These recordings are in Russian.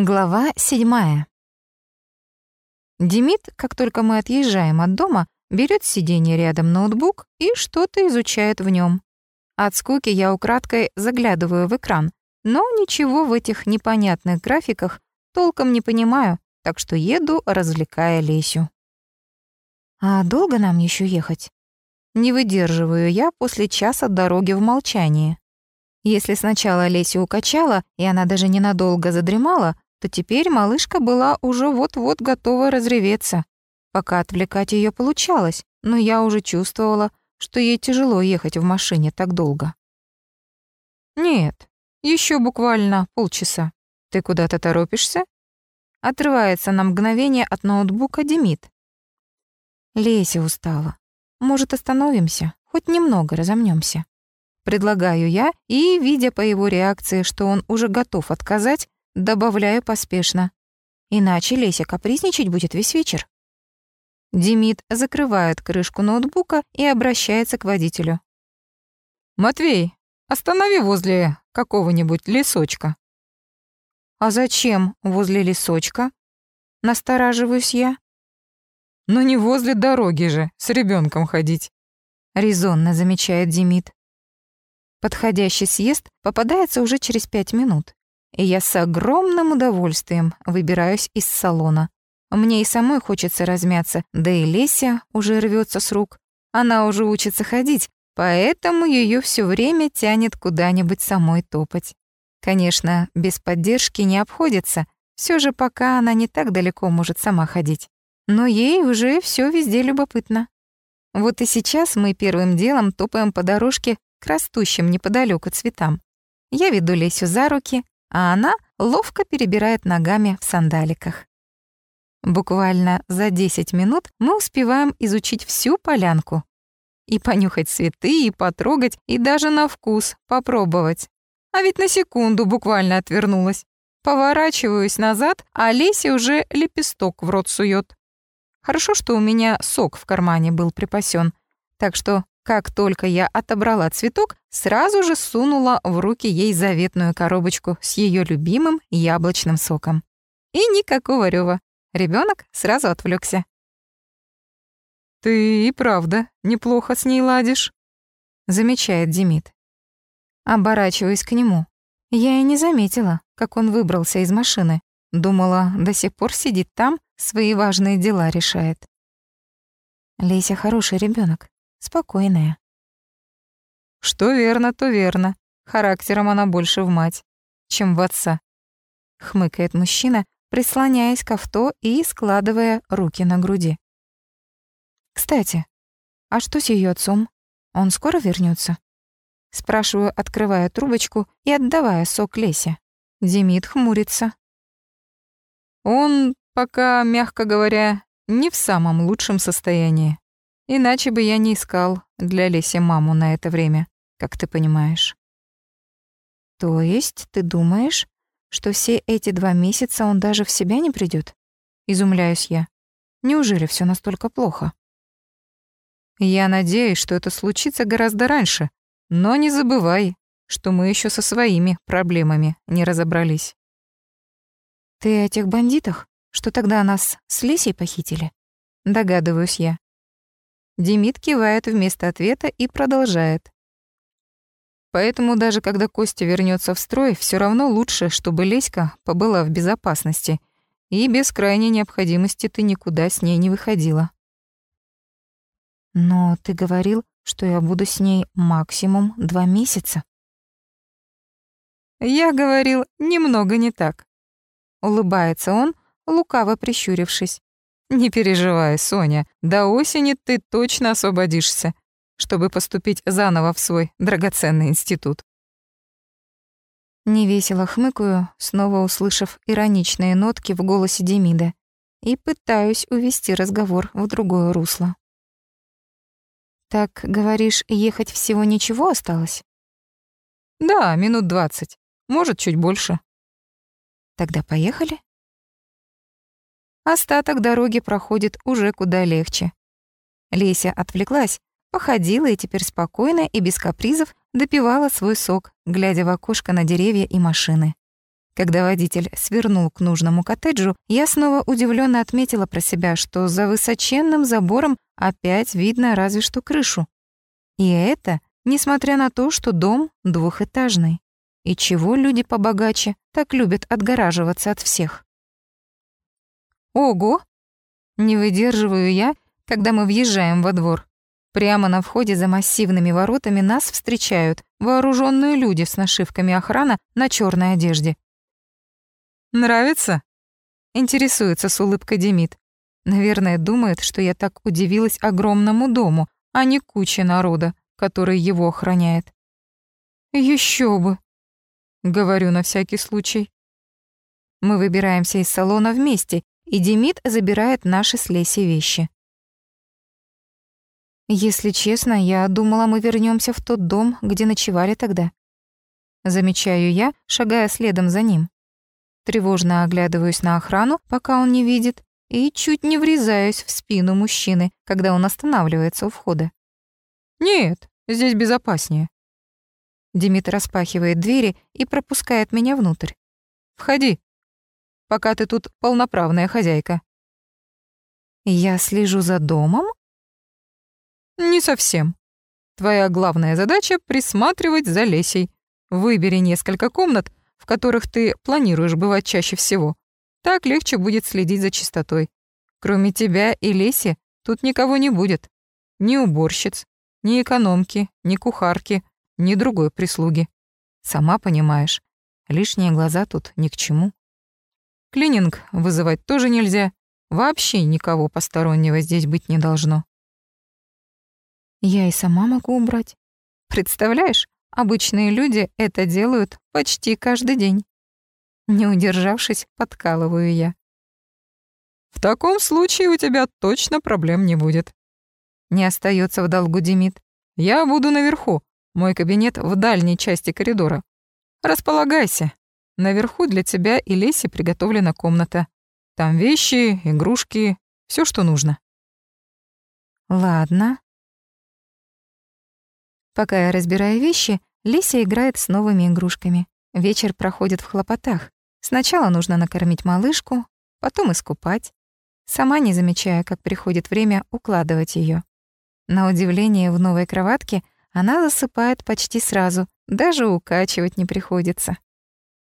Глава седьмая. Демид, как только мы отъезжаем от дома, берет с сиденья рядом ноутбук и что-то изучает в нем. От скуки я украдкой заглядываю в экран, но ничего в этих непонятных графиках толком не понимаю, так что еду, развлекая Лесю. «А долго нам еще ехать?» Не выдерживаю я после часа дороги в молчании. Если сначала Лесю укачала, и она даже ненадолго задремала, то теперь малышка была уже вот-вот готова разреветься. Пока отвлекать ее получалось, но я уже чувствовала, что ей тяжело ехать в машине так долго. «Нет, еще буквально полчаса. Ты куда-то торопишься?» Отрывается на мгновение от ноутбука Демид. Леся устала. Может, остановимся? Хоть немного разомнемся. Предлагаю я, и, видя по его реакции, что он уже готов отказать, Добавляю поспешно. Иначе Леся капризничать будет весь вечер. Демид закрывает крышку ноутбука и обращается к водителю. «Матвей, останови возле какого-нибудь лесочка». «А зачем возле лесочка?» Настораживаюсь я. «Ну не возле дороги же, с ребенком ходить», — резонно замечает Демид. Подходящий съезд попадается уже через пять минут и я с огромным удовольствием выбираюсь из салона. Мне и самой хочется размяться, да и Леся уже рвется с рук. Она уже учится ходить, поэтому ее все время тянет куда-нибудь самой топать. Конечно, без поддержки не обходится, все же пока она не так далеко может сама ходить. Но ей уже все везде любопытно. Вот и сейчас мы первым делом топаем по дорожке к растущим неподалеку цветам. Я веду Лесю за руки, а она ловко перебирает ногами в сандаликах. Буквально за 10 минут мы успеваем изучить всю полянку. И понюхать цветы, и потрогать, и даже на вкус попробовать. А ведь на секунду буквально отвернулась. Поворачиваюсь назад, а Леся уже лепесток в рот сует. Хорошо, что у меня сок в кармане был припасен, так что как только я отобрала цветок, сразу же сунула в руки ей заветную коробочку с ее любимым яблочным соком. И никакого рёва. Ребенок сразу отвлекся. «Ты и правда неплохо с ней ладишь», — замечает Демид. Оборачиваюсь к нему. Я и не заметила, как он выбрался из машины. Думала, до сих пор сидит там, свои важные дела решает. Леся хороший ребенок, спокойная. Что верно, то верно. Характером она больше в мать, чем в отца. Хмыкает мужчина, прислоняясь к авто и складывая руки на груди. Кстати, а что с ее отцом? Он скоро вернется? Спрашиваю, открывая трубочку и отдавая сок Лесе. Демид хмурится. Он пока, мягко говоря, не в самом лучшем состоянии. Иначе бы я не искал для Леси маму на это время, как ты понимаешь. То есть ты думаешь, что все эти два месяца он даже в себя не придет? Изумляюсь я. Неужели все настолько плохо? Я надеюсь, что это случится гораздо раньше, но не забывай, что мы еще со своими проблемами не разобрались. Ты о тех бандитах, что тогда нас с Лесей похитили? Догадываюсь я. Демид кивает вместо ответа и продолжает. Поэтому даже когда Костя вернется в строй, все равно лучше, чтобы Леська побыла в безопасности, и без крайней необходимости ты никуда с ней не выходила. Но ты говорил, что я буду с ней максимум два месяца. Я говорил немного не так. Улыбается он, лукаво прищурившись. Не переживай, Соня, до осени ты точно освободишься, чтобы поступить заново в свой драгоценный институт. Невесело хмыкаю, снова услышав ироничные нотки в голосе Демида, и пытаюсь увести разговор в другое русло. «Так, говоришь, ехать всего ничего осталось?» «Да, минут двадцать. Может, чуть больше». «Тогда поехали?» Остаток дороги проходит уже куда легче. Леся отвлеклась, походила и теперь спокойно и без капризов допивала свой сок, глядя в окошко на деревья и машины. Когда водитель свернул к нужному коттеджу, я снова удивленно отметила про себя, что за высоченным забором опять видно разве что крышу. И это несмотря на то, что дом двухэтажный. И чего люди побогаче так любят отгораживаться от всех? Ого! Не выдерживаю я, когда мы въезжаем во двор. Прямо на входе за массивными воротами нас встречают вооруженные люди с нашивками охрана на черной одежде. «Нравится?» — интересуется с улыбкой Демид. Наверное, думает, что я так удивилась огромному дому, а не куче народа, который его охраняет. Еще бы, говорю на всякий случай. Мы выбираемся из салона вместе, и Демид забирает наши с Лесей вещи. Если честно, я думала, мы вернемся в тот дом, где ночевали тогда. Замечаю я, шагая следом за ним. Тревожно оглядываюсь на охрану, пока он не видит, и чуть не врезаюсь в спину мужчины, когда он останавливается у входа. «Нет, здесь безопаснее». Димит распахивает двери и пропускает меня внутрь. «Входи, пока ты тут полноправная хозяйка». «Я слежу за домом?» Не совсем. Твоя главная задача — присматривать за Лесей. Выбери несколько комнат, в которых ты планируешь бывать чаще всего. Так легче будет следить за чистотой. Кроме тебя и Леси тут никого не будет. Ни уборщиц, ни экономки, ни кухарки, ни другой прислуги. Сама понимаешь, лишние глаза тут ни к чему. Клининг вызывать тоже нельзя. Вообще никого постороннего здесь быть не должно. Я и сама могу убрать. Представляешь, обычные люди это делают почти каждый день. Не удержавшись, подкалываю я. В таком случае у тебя точно проблем не будет. Не остается в долгу Демид. Я буду наверху. Мой кабинет в дальней части коридора. Располагайся. Наверху для тебя и Леси приготовлена комната. Там вещи, игрушки, все, что нужно. Ладно, Пока я разбираю вещи, Лися играет с новыми игрушками. Вечер проходит в хлопотах. Сначала нужно накормить малышку, потом искупать. Сама не замечая, как приходит время укладывать ее. На удивление, в новой кроватке она засыпает почти сразу, даже укачивать не приходится.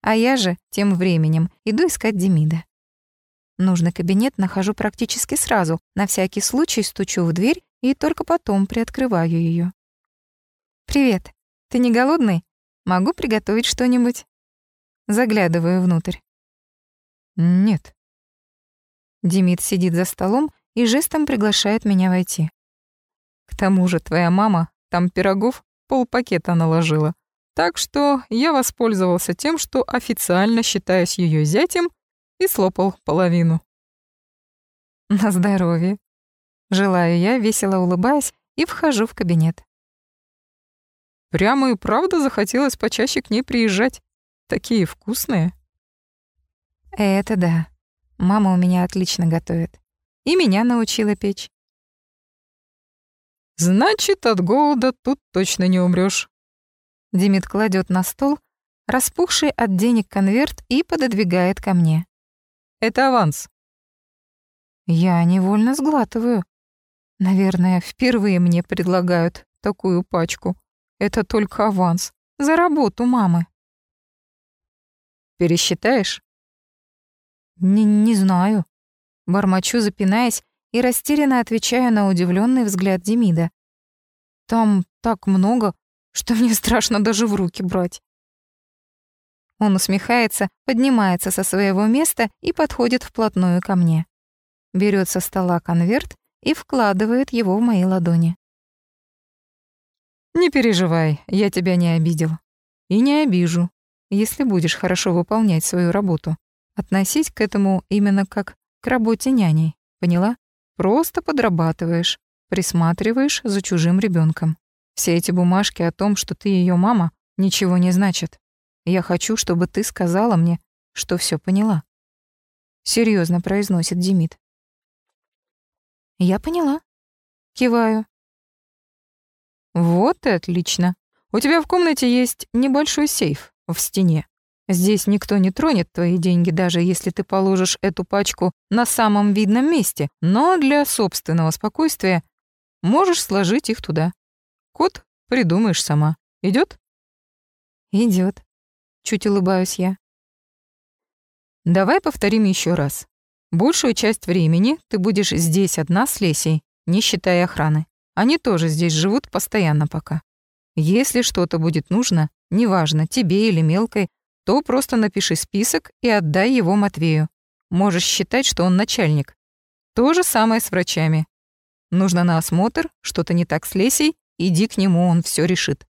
А я же тем временем иду искать Демида. Нужный кабинет нахожу практически сразу, на всякий случай стучу в дверь и только потом приоткрываю ее. «Привет. Ты не голодный? Могу приготовить что-нибудь?» Заглядываю внутрь. «Нет». Демид сидит за столом и жестом приглашает меня войти. «К тому же твоя мама там пирогов полпакета наложила, так что я воспользовался тем, что официально считаюсь ее зятем и слопал половину». «На здоровье». Желаю я, весело улыбаясь, и вхожу в кабинет. Прямо и правда захотелось почаще к ней приезжать. Такие вкусные. Это да. Мама у меня отлично готовит. И меня научила печь. Значит, от голода тут точно не умрёшь. Демид кладет на стол распухший от денег конверт и пододвигает ко мне. Это аванс. Я невольно сглатываю. Наверное, впервые мне предлагают такую пачку. Это только аванс. За работу мамы. Пересчитаешь? Не, не знаю. Бормочу, запинаясь, и растерянно отвечаю на удивленный взгляд Демида. Там так много, что мне страшно даже в руки брать. Он усмехается, поднимается со своего места и подходит вплотную ко мне. Берет со стола конверт и вкладывает его в мои ладони. Не переживай, я тебя не обидел. И не обижу, если будешь хорошо выполнять свою работу. Относись к этому именно как к работе няней, поняла? Просто подрабатываешь, присматриваешь за чужим ребенком. Все эти бумажки о том, что ты ее мама, ничего не значат. Я хочу, чтобы ты сказала мне, что все поняла. Серьезно произносит Демид. Я поняла. Киваю. Вот и отлично. У тебя в комнате есть небольшой сейф в стене. Здесь никто не тронет твои деньги, даже если ты положишь эту пачку на самом видном месте, но для собственного спокойствия можешь сложить их туда. Код придумаешь сама. Идет? Идет. Чуть улыбаюсь я. Давай повторим еще раз. Большую часть времени ты будешь здесь одна с Лесей, не считая охраны. Они тоже здесь живут постоянно пока. Если что-то будет нужно, неважно, тебе или мелкой, то просто напиши список и отдай его Матвею. Можешь считать, что он начальник. То же самое с врачами. Нужно на осмотр, что-то не так с Лесей, иди к нему, он все решит.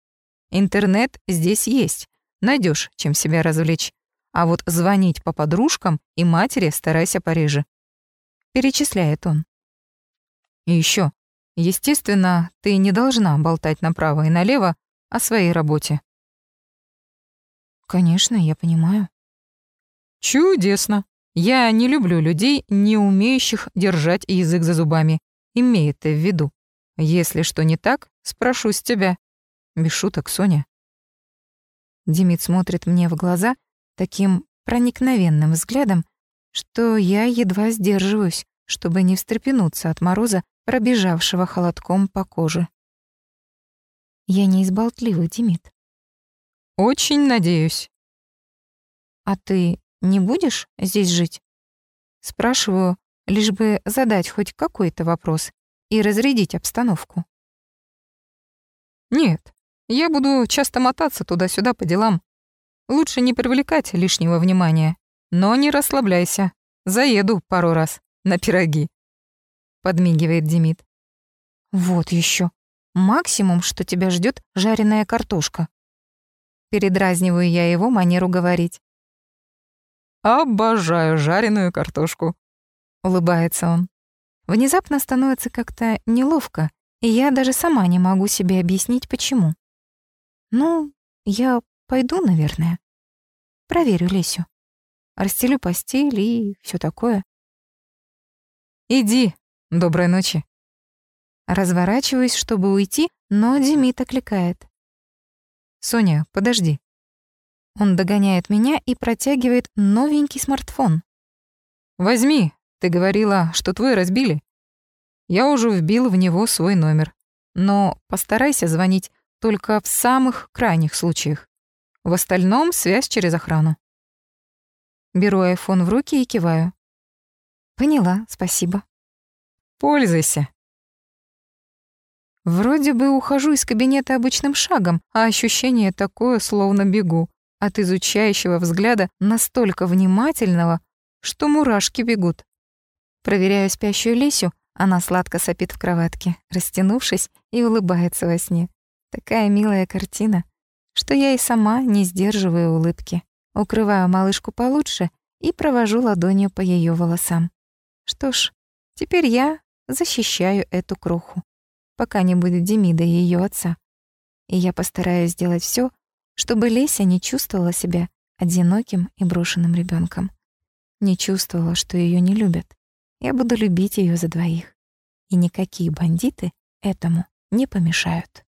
Интернет здесь есть, найдешь, чем себя развлечь. А вот звонить по подружкам и матери старайся пореже. Перечисляет он. И еще, естественно, ты не должна болтать направо и налево о своей работе. Конечно, я понимаю. Чудесно. Я не люблю людей, не умеющих держать язык за зубами. Имей это в виду. Если что не так, спрошу с тебя. Без шуток, Соня. Демид смотрит мне в глаза таким проникновенным взглядом, что я едва сдерживаюсь, чтобы не встрепенуться от мороза, пробежавшего холодком по коже. Я не из болтливых, Демид. Очень надеюсь. А ты не будешь здесь жить? Спрашиваю, лишь бы задать хоть какой-то вопрос и разрядить обстановку. Нет, я буду часто мотаться туда-сюда по делам. Лучше не привлекать лишнего внимания. Но не расслабляйся. Заеду пару раз на пироги. Подмигивает Демид. Вот еще. Максимум, что тебя ждет жареная картошка. Передразниваю я его манеру говорить. «Обожаю жареную картошку», — улыбается он. Внезапно становится как-то неловко, я даже сама не могу себе объяснить, почему. Ну, я пойду, наверное. Проверю Лесю. Расстелю постель и все такое. «Иди. Доброй ночи». Разворачиваюсь, чтобы уйти, но Демид окликает. «Соня, подожди». Он догоняет меня и протягивает новенький смартфон. «Возьми, ты говорила, что твой разбили. Я уже вбил в него свой номер. Но постарайся звонить только в самых крайних случаях. В остальном связь через охрану». Беру айфон в руки и киваю. «Поняла, спасибо». «Пользуйся», Вроде бы ухожу из кабинета обычным шагом, а ощущение такое, словно бегу. От изучающего взгляда настолько внимательного, что мурашки бегут. Проверяю спящую Лесю, она сладко сопит в кроватке, растянувшись и улыбается во сне. Такая милая картина, что я и сама не сдерживаю улыбки. Укрываю малышку получше и провожу ладонью по ее волосам. Что ж, теперь я защищаю эту кроху пока не будет Демида и ее отца. И я постараюсь сделать все, чтобы Леся не чувствовала себя одиноким и брошенным ребенком, Не чувствовала, что ее не любят. Я буду любить ее за двоих. И никакие бандиты этому не помешают.